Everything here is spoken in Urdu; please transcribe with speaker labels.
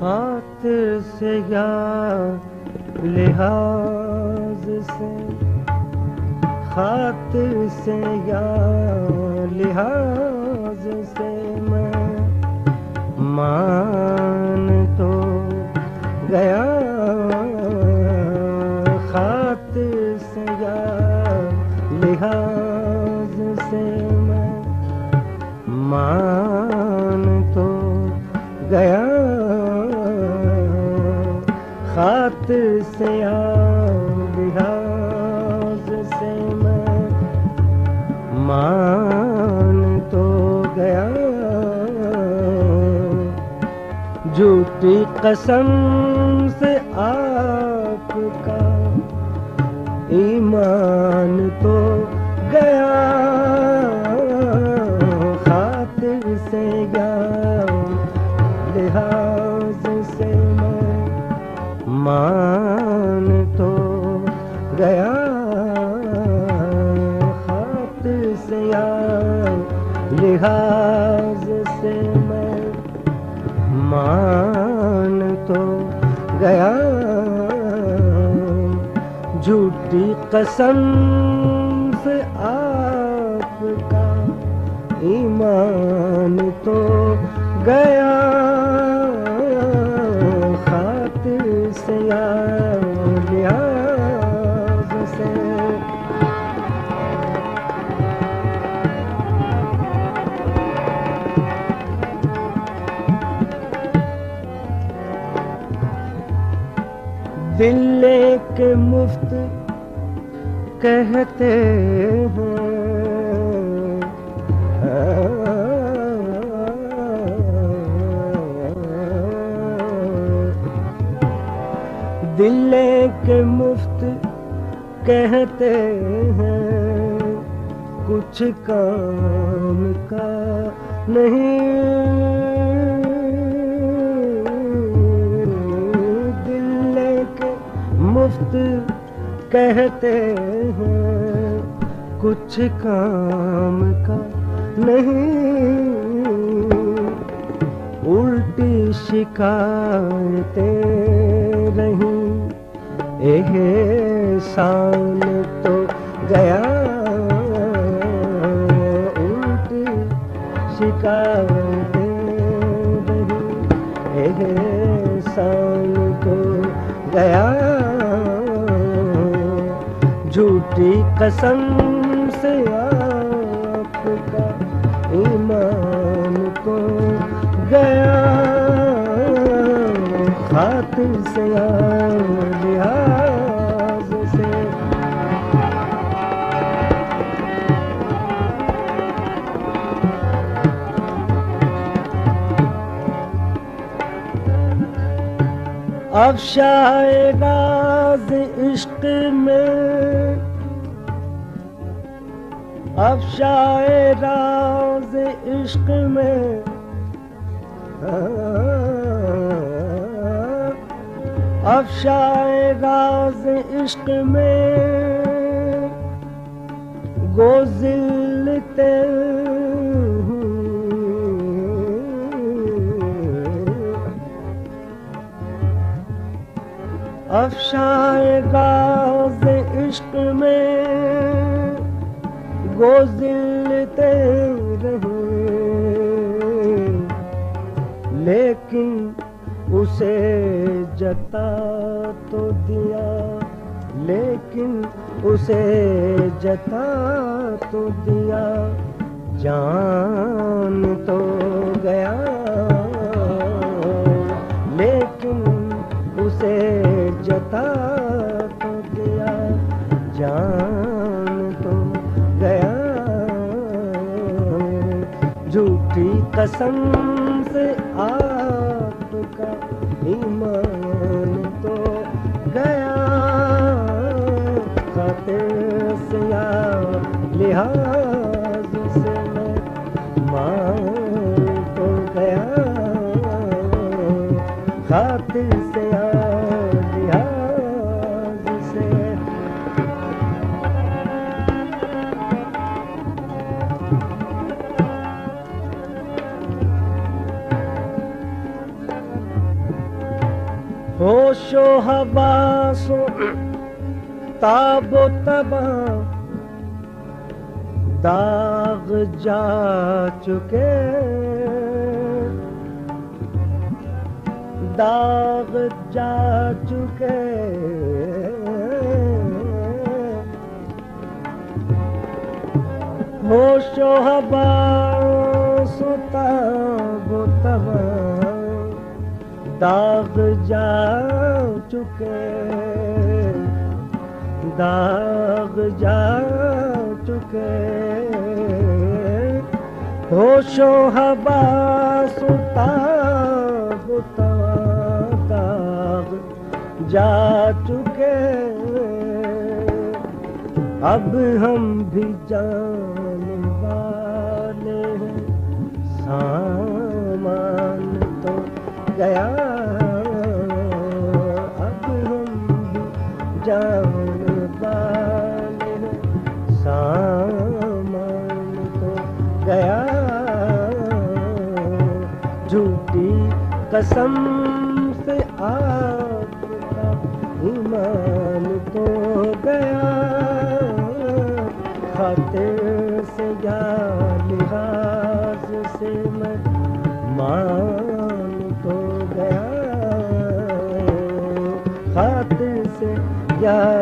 Speaker 1: خاطر سے یا لحاظ سے؟ خاطر سے یا لحاظ سے میں مان تو گیا۔ خاطر سے یا لحاظ جھوٹی قسم سے آپ کا ایمان تو گیا خاطر سے گیا لحاظ سے میں مان تو گیا خاطر سے یا لحاظ قسم سے آپ کا ایمان تو گیا خاطر سے یا سے۔ دل کے مفت کہتے ہیں۔ دل کے مفت کہتے ہیں کچھ کام کا نہیں۔ دل کے مفت کہتے ہیں، کچھ کام کا نہیں۔ الٹی شکایتیں رہیں۔ احسان تو گیا۔ الٹی شکایتیں رہیں۔ احسان تو گیا۔ جھوٹی قسم سے آپ کا ایمان تو گیا خاطر سے لحاظ سے۔ افشائے راز عشق میں افشائے راز عشق میں۔ افشائے راز عشق میں۔ گوزلتے افشائے ہاں۔ راز عشق میں۔ گوزلتے رہے لیکن اسے جتا تو دیا۔ لیکن اسے جتا تو دیا۔ جان تو گیا۔ لیکن اسے جتا تو دیا۔ جان قسم سے آپ کا ایمان تو گیا۔ خاطر سے لحاظ سے میں مان تو گیا۔ خاطر سے و حواس و تاب و تبا داغ جا چکے۔ داغ جا چکے۔ ہوش و حواس و تاب و تبا داغ جا چکے۔ داغ جا چکے۔ ہوش و حواس و تاب و تبا داغ جا چکے۔ اب ہم بھی جانے والے ہیں۔ سامان تو گیا۔ جان والے سامان تو گیا جھوٹی قسم جائے۔